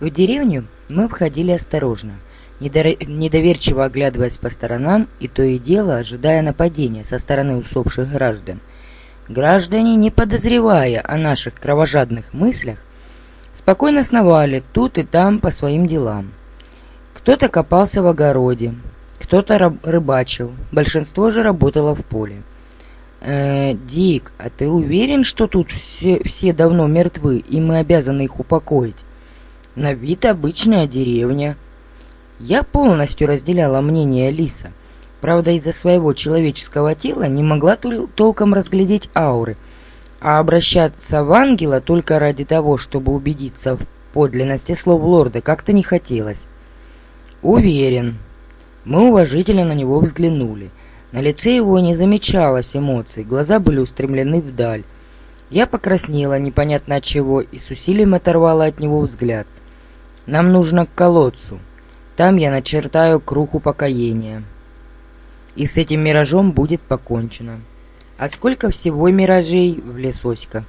В деревню мы входили осторожно, недоверчиво оглядываясь по сторонам и то и дело ожидая нападения со стороны усопших граждан. Граждане, не подозревая о наших кровожадных мыслях, спокойно сновали тут и там по своим делам. Кто-то копался в огороде, кто-то рыбачил, большинство же работало в поле. «Э, «Дик, а ты уверен, что тут все, все давно мертвы, и мы обязаны их упокоить?» На вид обычная деревня. Я полностью разделяла мнение Лиса. Правда, из-за своего человеческого тела не могла толком разглядеть ауры, а обращаться в ангела только ради того, чтобы убедиться в подлинности слов лорда, как-то не хотелось. Уверен. Мы уважительно на него взглянули. На лице его не замечалось эмоций, глаза были устремлены вдаль. Я покраснела непонятно от чего и с усилием оторвала от него взгляд. Нам нужно к колодцу. Там я начертаю круг упокоения. И с этим миражом будет покончено. А сколько всего миражей в лесоська?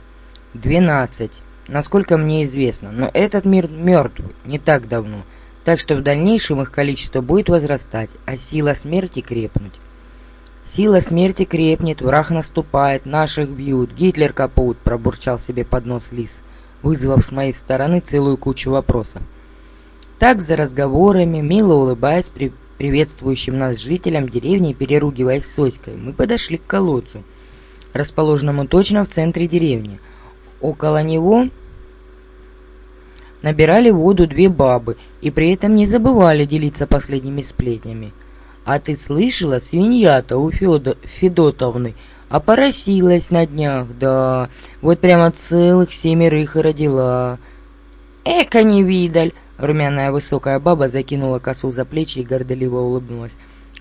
Двенадцать. Насколько мне известно. Но этот мир мертв не так давно. Так что в дальнейшем их количество будет возрастать, а сила смерти крепнуть. Сила смерти крепнет, враг наступает, наших бьют, Гитлер капут, пробурчал себе под нос лис, вызвав с моей стороны целую кучу вопросов. Так за разговорами, мило улыбаясь при приветствующим нас жителям деревни, переругиваясь с Оськой, мы подошли к колодцу, расположенному точно в центре деревни. Около него набирали воду две бабы и при этом не забывали делиться последними сплетнями. «А ты слышала, свинья-то у Федо... Федотовны опоросилась на днях, да, вот прямо целых семерых родила». «Эка не видаль!» Румяная высокая баба закинула косу за плечи и горделиво улыбнулась.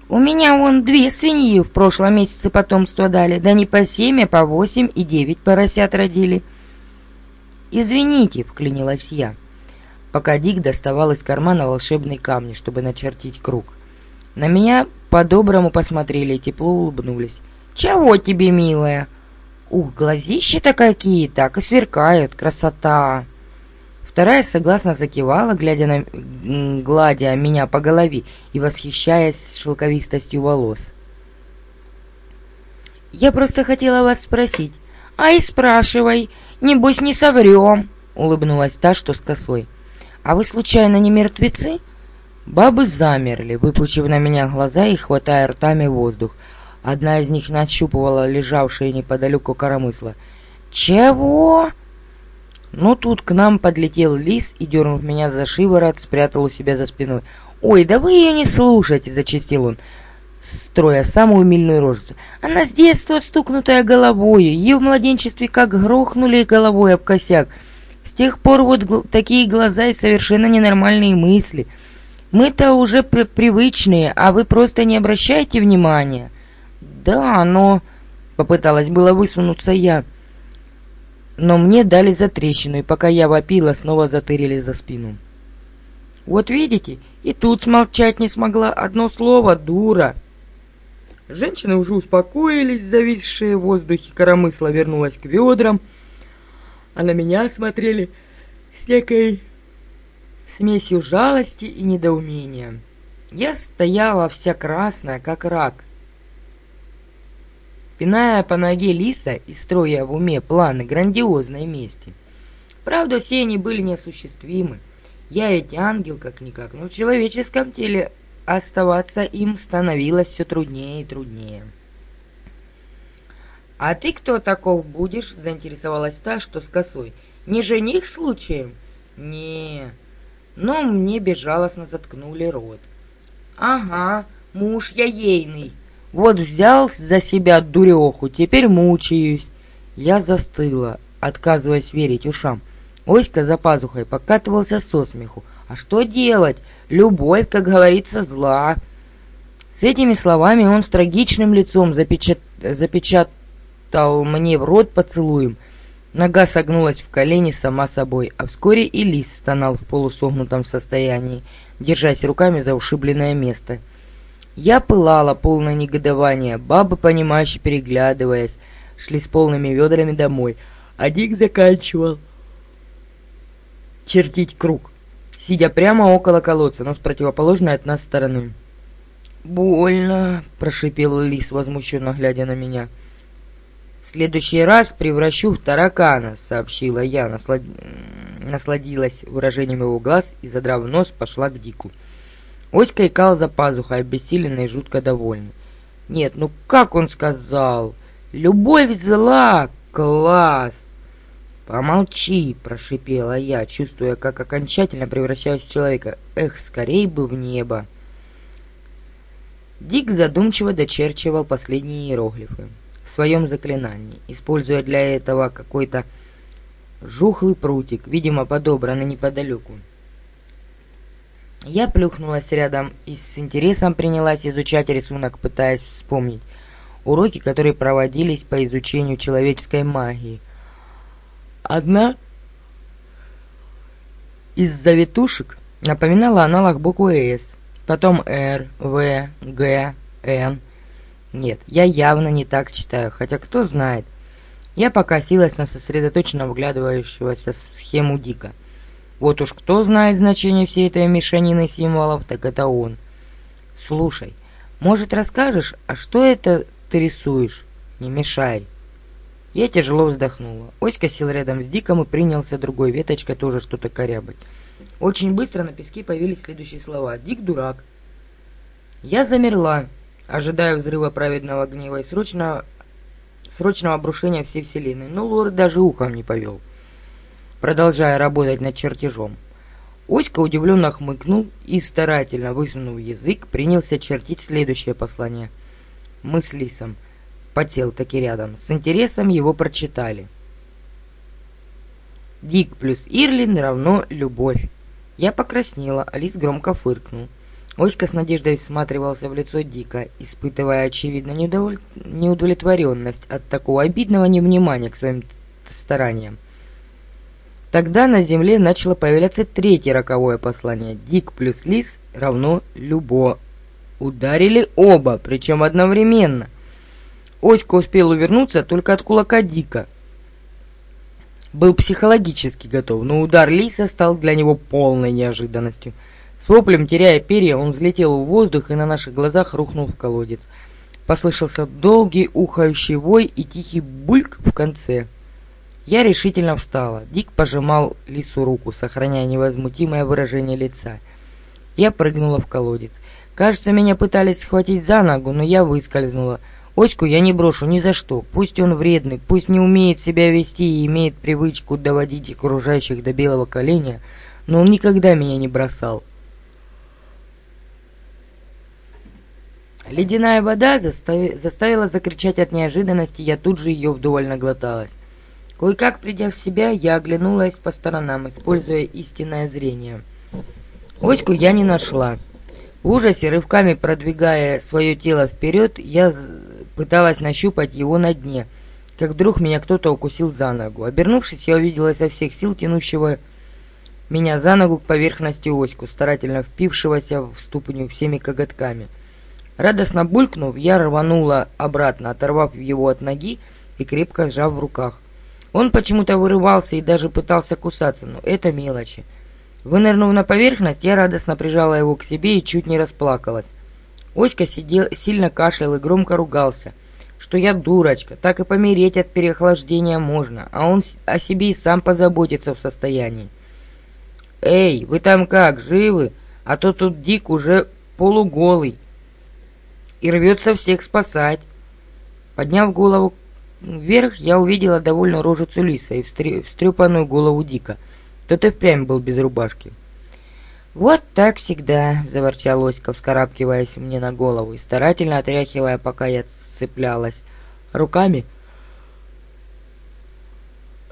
«У меня вон две свиньи в прошлом месяце потомство дали, да не по семь, а по восемь и девять поросят родили». «Извините», — вклинилась я, пока Дик доставал из кармана волшебные камни, чтобы начертить круг. На меня по-доброму посмотрели и тепло улыбнулись. «Чего тебе, милая?» «Ух, глазища-то какие, так и сверкают, красота!» Вторая согласно закивала, глядя на, гладя меня по голове и восхищаясь шелковистостью волос. «Я просто хотела вас спросить». «А и спрашивай, небось не соврем», — улыбнулась та, что с косой. «А вы случайно не мертвецы?» Бабы замерли, выпучив на меня глаза и хватая ртами воздух. Одна из них нащупывала лежавшее неподалеку коромысло. «Чего?» Но тут к нам подлетел лис и, дернув меня за шиворот, спрятал у себя за спиной. «Ой, да вы ее не слушайте!» — зачастил он, строя самую умильную рожицу. «Она с детства стукнутая головой, ее в младенчестве как грохнули головой об косяк. С тех пор вот гл такие глаза и совершенно ненормальные мысли. Мы-то уже при привычные, а вы просто не обращайте внимания». «Да, но...» — попыталась было высунуться я — но мне дали затрещину, и пока я вопила, снова затырили за спину. Вот видите, и тут смолчать не смогла. Одно слово — дура. Женщины уже успокоились, зависшие в воздухе коромысла вернулась к ведрам, а на меня смотрели с некой смесью жалости и недоумения. Я стояла вся красная, как рак, пиная по ноге лиса и строя в уме планы грандиозной мести. Правда, все они были неосуществимы. Я ведь ангел как-никак, но в человеческом теле оставаться им становилось все труднее и труднее. «А ты кто таков будешь?» — заинтересовалась та, что с косой. «Не жених случаем?» «Не». Но мне безжалостно заткнули рот. «Ага, муж я ейный», вот взял за себя дуреху, теперь мучаюсь. Я застыла, отказываясь верить ушам. Оська за пазухой покатывался со смеху. А что делать? Любовь, как говорится, зла. С этими словами он с трагичным лицом запечат... запечатал мне в рот поцелуем. Нога согнулась в колени сама собой, а вскоре и лис стонал в полусогнутом состоянии, держась руками за ушибленное место. Я пылала, полное негодование. Бабы, понимающе переглядываясь, шли с полными ведрами домой, а Дик заканчивал чертить круг. сидя прямо около колодца, но с противоположной от нас стороны. «Больно!» — прошипел лис, возмущенно глядя на меня. «В следующий раз превращу в таракана», — сообщила я, наслад... насладилась выражением его глаз и, задрав нос, пошла к Дику. Оська икал за пазухой, обессиленный и жутко довольный. «Нет, ну как он сказал? Любовь зла! Класс!» «Помолчи!» — прошипела я, чувствуя, как окончательно превращаюсь в человека. «Эх, скорей бы в небо!» Дик задумчиво дочерчивал последние иероглифы в своем заклинании, используя для этого какой-то жухлый прутик, видимо, подобранный неподалеку. Я плюхнулась рядом и с интересом принялась изучать рисунок, пытаясь вспомнить уроки, которые проводились по изучению человеческой магии. Одна из завитушек напоминала аналог буквы «С», потом «Р», «В», «Г», «Н». Нет, я явно не так читаю, хотя кто знает. Я покосилась на сосредоточенно вглядывающегося в схему Дика. Вот уж кто знает значение всей этой мешанины символов, так это он. Слушай, может расскажешь, а что это ты рисуешь? Не мешай. Я тяжело вздохнула. Оська сел рядом с Диком и принялся другой веточкой тоже что-то корябать. Очень быстро на песке появились следующие слова. «Дик дурак». Я замерла, ожидая взрыва праведного гнева и срочного, срочного обрушения всей вселенной, но лорд даже ухом не повел, продолжая работать над чертежом. Оська удивленно хмыкнул и, старательно высунув язык, принялся чертить следующее послание. Мы с Лисом — потел таки рядом. С интересом его прочитали. Дик плюс Ирлин равно любовь. Я покраснела, Алис громко фыркнул. Оська с надеждой всматривался в лицо Дика, испытывая, очевидно, неудоволь... неудовлетворенность от такого обидного невнимания к своим стараниям. Тогда на земле начало появляться третье роковое послание. Дик плюс Лис равно Любо. Ударили оба, причем одновременно. Оська успел увернуться только от кулака Дика. Был психологически готов, но удар Лиса стал для него полной неожиданностью. С воплем, теряя перья, он взлетел в воздух и на наших глазах рухнул в колодец. Послышался долгий ухающий вой и тихий бульк в конце. Я решительно встала. Дик пожимал Лису руку, сохраняя невозмутимое выражение лица. Я прыгнула в колодец. Кажется, меня пытались схватить за ногу, но я выскользнула. Оську я не брошу ни за что. Пусть он вредный, пусть не умеет себя вести и имеет привычку доводить окружающих до белого коленя, но он никогда меня не бросал. Ледяная вода застави... заставила закричать от неожиданности, я тут же ее вдоволь наглоталась. Кое-как придя в себя, я оглянулась по сторонам, используя истинное зрение. Оську я не нашла. В ужасе, рывками продвигая свое тело вперед, я пыталась нащупать его на дне, как вдруг меня кто-то укусил за ногу. Обернувшись, я увидела со всех сил тянущего меня за ногу к поверхности оську, старательно впившегося в ступню всеми коготками. Радостно булькнув, я рванула обратно, оторвав его от ноги и крепко сжав в руках. Он почему-то вырывался и даже пытался кусаться, но это мелочи. Вынырнув на поверхность, я радостно прижала его к себе и чуть не расплакалась. Оська сидел, сильно кашлял и громко ругался, что я дурочка, так и помереть от переохлаждения можно, а он о себе и сам позаботиться в состоянии. «Эй, вы там как, живы? А то тут Дик уже полуголый и рвется всех спасать». Подняв голову вверх, я увидела довольно рожицу лиса и встрепанную голову Дика. Тот и впрямь был без рубашки. «Вот так всегда», — заворчал Оська, вскарабкиваясь мне на голову и старательно отряхивая, пока я цеплялась руками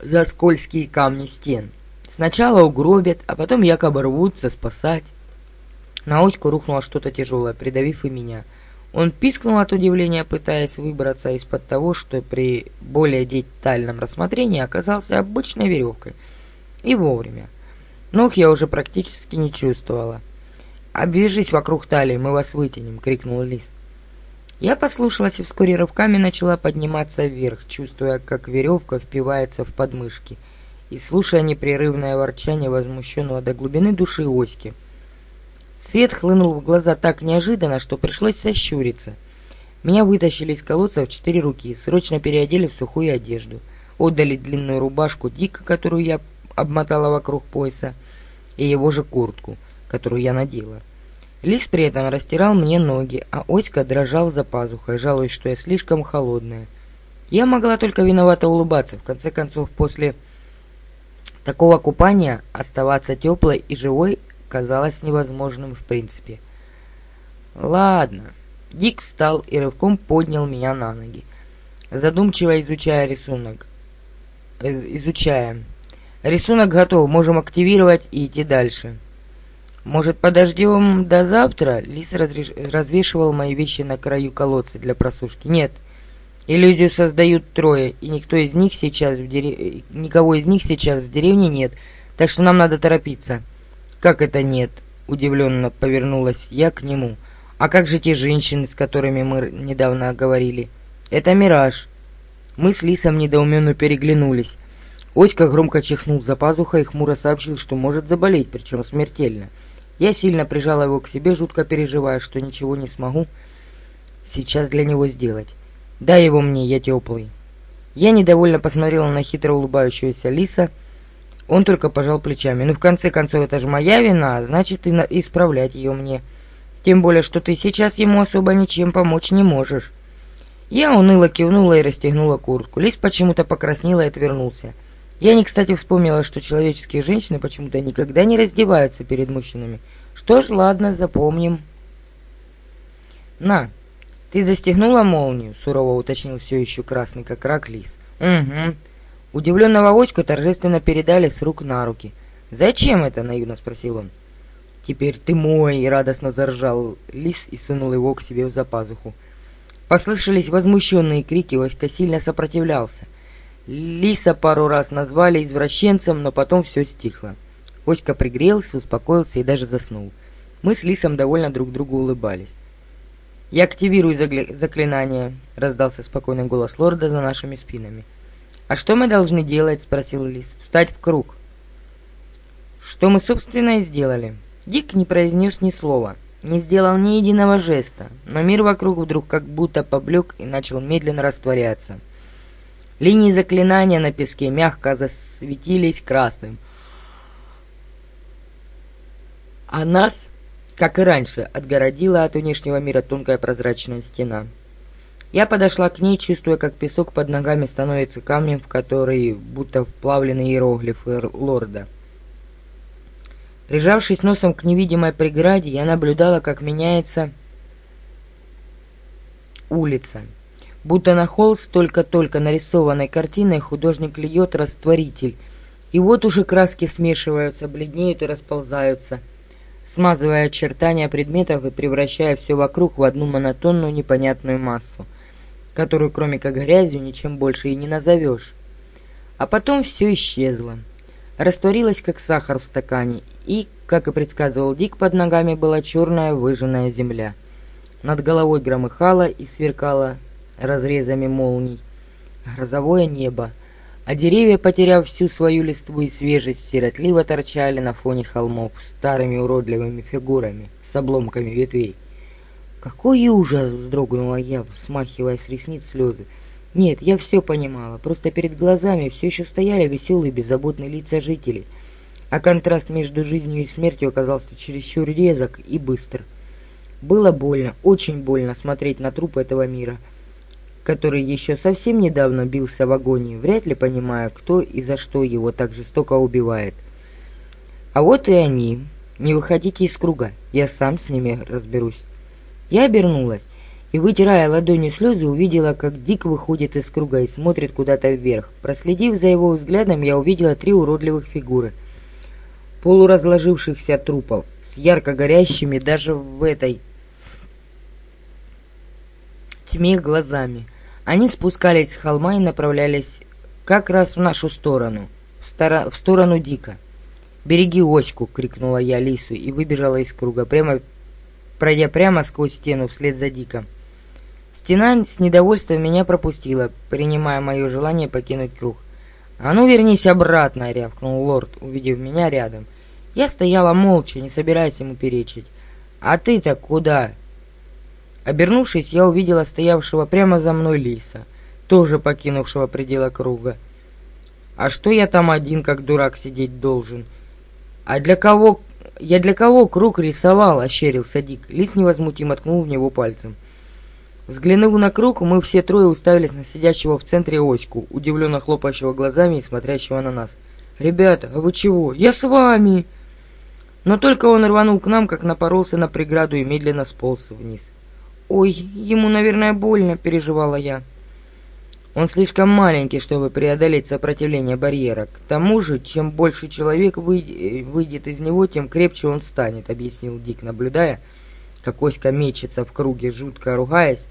за скользкие камни стен. Сначала угробят, а потом якобы рвутся спасать. На Оську рухнуло что-то тяжелое, придавив и меня. Он пискнул от удивления, пытаясь выбраться из-под того, что при более детальном рассмотрении оказался обычной веревкой. И вовремя. Ног я уже практически не чувствовала. «Обвяжись вокруг талии, мы вас вытянем!» — крикнул Лис. Я послушалась и вскоре рывками начала подниматься вверх, чувствуя, как веревка впивается в подмышки. и слушая непрерывное ворчание возмущенного до глубины души Оськи. Свет хлынул в глаза так неожиданно, что пришлось сощуриться. Меня вытащили из колодца в четыре руки, срочно переодели в сухую одежду, отдали длинную рубашку Дика, которую я обмотала вокруг пояса, и его же куртку, которую я надела. Лис при этом растирал мне ноги, а Оська дрожал за пазухой, жалуясь, что я слишком холодная. Я могла только виновато улыбаться. В конце концов, после такого купания оставаться теплой и живой казалось невозможным в принципе. Ладно. Дик встал и рывком поднял меня на ноги, задумчиво изучая рисунок. Изучая. Рисунок готов, можем активировать и идти дальше. Может, подождем до завтра? Лис разреш... развешивал мои вещи на краю колодца для просушки. Нет. Иллюзию создают трое, и никто из них сейчас в дерев... никого из них сейчас в деревне нет, так что нам надо торопиться. Как это нет? Удивленно повернулась я к нему. А как же те женщины, с которыми мы недавно говорили? Это мираж. Мы с Лисом недоуменно переглянулись. Оська громко чихнул за пазухой и хмуро сообщил, что может заболеть, причем смертельно. Я сильно прижала его к себе, жутко переживая, что ничего не смогу сейчас для него сделать. Дай его мне, я теплый. Я недовольно посмотрела на хитро улыбающегося лиса. Он только пожал плечами. Ну, в конце концов, это же моя вина, значит, и исправлять ее мне. Тем более, что ты сейчас ему особо ничем помочь не можешь. Я уныло кивнула и расстегнула куртку. Лис почему-то покраснел и отвернулся. Я не кстати вспомнила, что человеческие женщины почему-то никогда не раздеваются перед мужчинами. Что ж, ладно, запомним. На, ты застегнула молнию? Сурово уточнил все еще красный как рак лис. Угу. Удивленного Очку торжественно передали с рук на руки. «Зачем это?» — наивно спросил он. «Теперь ты мой!» — радостно заржал лис и сунул его к себе в запазуху. Послышались возмущенные крики, Оська сильно сопротивлялся. Лиса пару раз назвали извращенцем, но потом все стихло. Оська пригрелся, успокоился и даже заснул. Мы с Лисом довольно друг другу улыбались. «Я активирую заклинание», — раздался спокойный голос лорда за нашими спинами. «А что мы должны делать?» — спросил Лис. «Встать в круг». Что мы, собственно, и сделали. Дик не произнес ни слова, не сделал ни единого жеста, но мир вокруг вдруг как будто поблек и начал медленно растворяться — Линии заклинания на песке мягко засветились красным. А нас, как и раньше, отгородила от внешнего мира тонкая прозрачная стена. Я подошла к ней, чувствуя, как песок под ногами становится камнем, в который будто вплавлены иероглифы лорда. Прижавшись носом к невидимой преграде, я наблюдала, как меняется улица. Будто на холст только-только нарисованной картиной художник льет растворитель, и вот уже краски смешиваются, бледнеют и расползаются, смазывая очертания предметов и превращая все вокруг в одну монотонную непонятную массу, которую кроме как грязью ничем больше и не назовешь. А потом все исчезло. Растворилось, как сахар в стакане, и, как и предсказывал Дик, под ногами была черная выжженная земля. Над головой громыхало и сверкало разрезами молний, грозовое небо, а деревья, потеряв всю свою листву и свежесть, сиротливо торчали на фоне холмов старыми уродливыми фигурами с обломками ветвей. «Какой ужас!» — вздрогнула я, смахивая с ресниц слезы. «Нет, я все понимала, просто перед глазами все еще стояли веселые беззаботные лица жителей, а контраст между жизнью и смертью оказался чересчур резок и быстр. Было больно, очень больно смотреть на труп этого мира» который еще совсем недавно бился в агонии, вряд ли понимая, кто и за что его так жестоко убивает. А вот и они. Не выходите из круга, я сам с ними разберусь. Я обернулась и, вытирая ладонью слезы, увидела, как Дик выходит из круга и смотрит куда-то вверх. Проследив за его взглядом, я увидела три уродливых фигуры, полуразложившихся трупов, с ярко горящими даже в этой тьме глазами. Они спускались с холма и направлялись как раз в нашу сторону, в, стора... в сторону Дика. «Береги Оську!» — крикнула я Лису и выбежала из круга, прямо... пройдя прямо сквозь стену вслед за Диком. Стена с недовольством меня пропустила, принимая мое желание покинуть круг. «А ну вернись обратно!» — рявкнул лорд, увидев меня рядом. Я стояла молча, не собираясь ему перечить. «А ты-то куда?» Обернувшись, я увидела стоявшего прямо за мной лиса, тоже покинувшего пределы круга. «А что я там один, как дурак, сидеть должен?» «А для кого...» «Я для кого круг рисовал?» — ощерился Дик. Лис невозмутимо ткнул в него пальцем. Взглянув на круг, мы все трое уставились на сидящего в центре Оську, удивленно хлопающего глазами и смотрящего на нас. «Ребята, а вы чего? Я с вами!» Но только он рванул к нам, как напоролся на преграду и медленно сполз вниз. «Ой, ему, наверное, больно», — переживала я. Он слишком маленький, чтобы преодолеть сопротивление барьера. К тому же, чем больше человек выйдет из него, тем крепче он станет, объяснил Дик, наблюдая, как Оська мечется в круге, жутко ругаясь,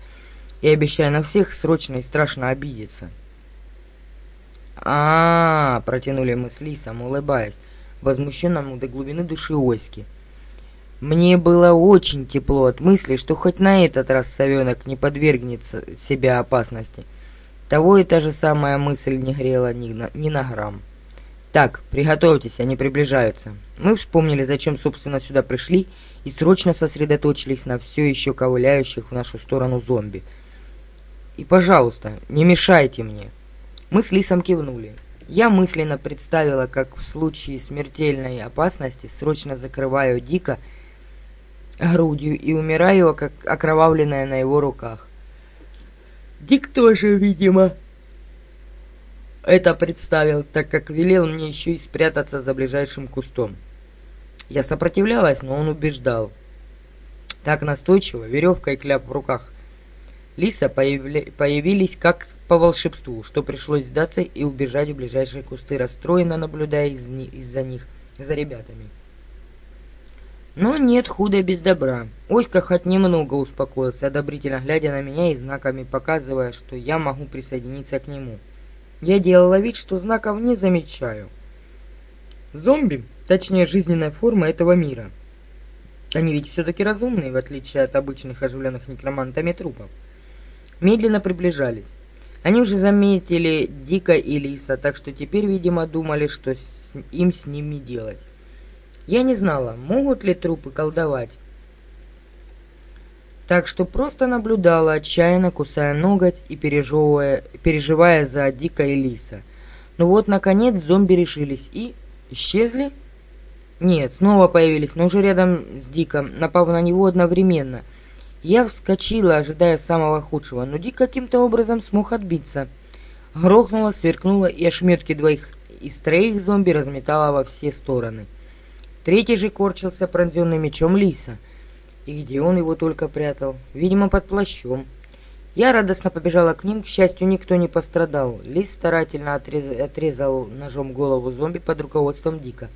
и обещая на всех срочно и страшно обидеться. а, -а, -а протянули мы с Лисом, улыбаясь, возмущенному до глубины души Оськи. Мне было очень тепло от мысли, что хоть на этот раз совенок не подвергнет себя опасности. Того и та же самая мысль не грела ни на, ни на грамм. «Так, приготовьтесь, они приближаются». Мы вспомнили, зачем, собственно, сюда пришли, и срочно сосредоточились на все еще ковыляющих в нашу сторону зомби. «И, пожалуйста, не мешайте мне». Мы с Лисом кивнули. Я мысленно представила, как в случае смертельной опасности срочно закрываю Дика грудью и умираю, как окровавленная на его руках. Дик тоже, видимо, это представил, так как велел мне еще и спрятаться за ближайшим кустом. Я сопротивлялась, но он убеждал. Так настойчиво, веревка и кляп в руках. Лиса появля... появились как по волшебству, что пришлось сдаться и убежать в ближайшие кусты, расстроенно наблюдая из... из-за них за ребятами. Но нет худа без добра. Оська хоть немного успокоился, одобрительно глядя на меня и знаками показывая, что я могу присоединиться к нему. Я делала вид, что знаков не замечаю. Зомби, точнее жизненная форма этого мира. Они ведь все-таки разумные, в отличие от обычных оживленных некромантами трупов. Медленно приближались. Они уже заметили Дика и Лиса, так что теперь, видимо, думали, что им с ними делать. Я не знала, могут ли трупы колдовать. Так что просто наблюдала, отчаянно кусая ноготь и переживая за Дика и Лиса. Но вот, наконец, зомби решились и... исчезли? Нет, снова появились, но уже рядом с Диком, напав на него одновременно. Я вскочила, ожидая самого худшего, но Дик каким-то образом смог отбиться. Грохнула, сверкнула, и ошметки двоих из троих зомби разметала во все стороны. Третий же корчился пронзенный мечом лиса. И где он его только прятал? Видимо, под плащом. Я радостно побежала к ним, к счастью, никто не пострадал. Лис старательно отрез... отрезал ножом голову зомби под руководством Дика,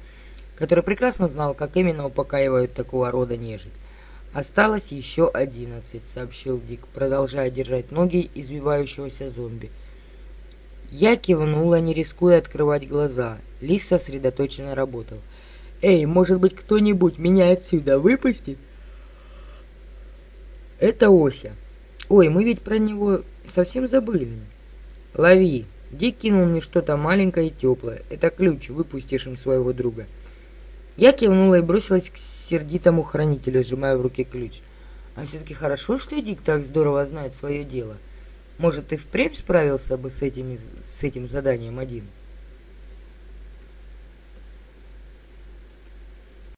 который прекрасно знал, как именно упокаивают такого рода нежить. «Осталось еще одиннадцать», — сообщил Дик, продолжая держать ноги извивающегося зомби. Я кивнула, не рискуя открывать глаза. Лис сосредоточенно работал. «Эй, может быть, кто-нибудь меня отсюда выпустит?» «Это Ося. Ой, мы ведь про него совсем забыли. Лови!» Дик кинул мне что-то маленькое и теплое. Это ключ, выпустишь им своего друга. Я кивнула и бросилась к сердитому хранителю, сжимая в руке ключ. А все-таки хорошо, что Дик так здорово знает свое дело. Может, ты впрямь справился бы с этим, с этим заданием один?»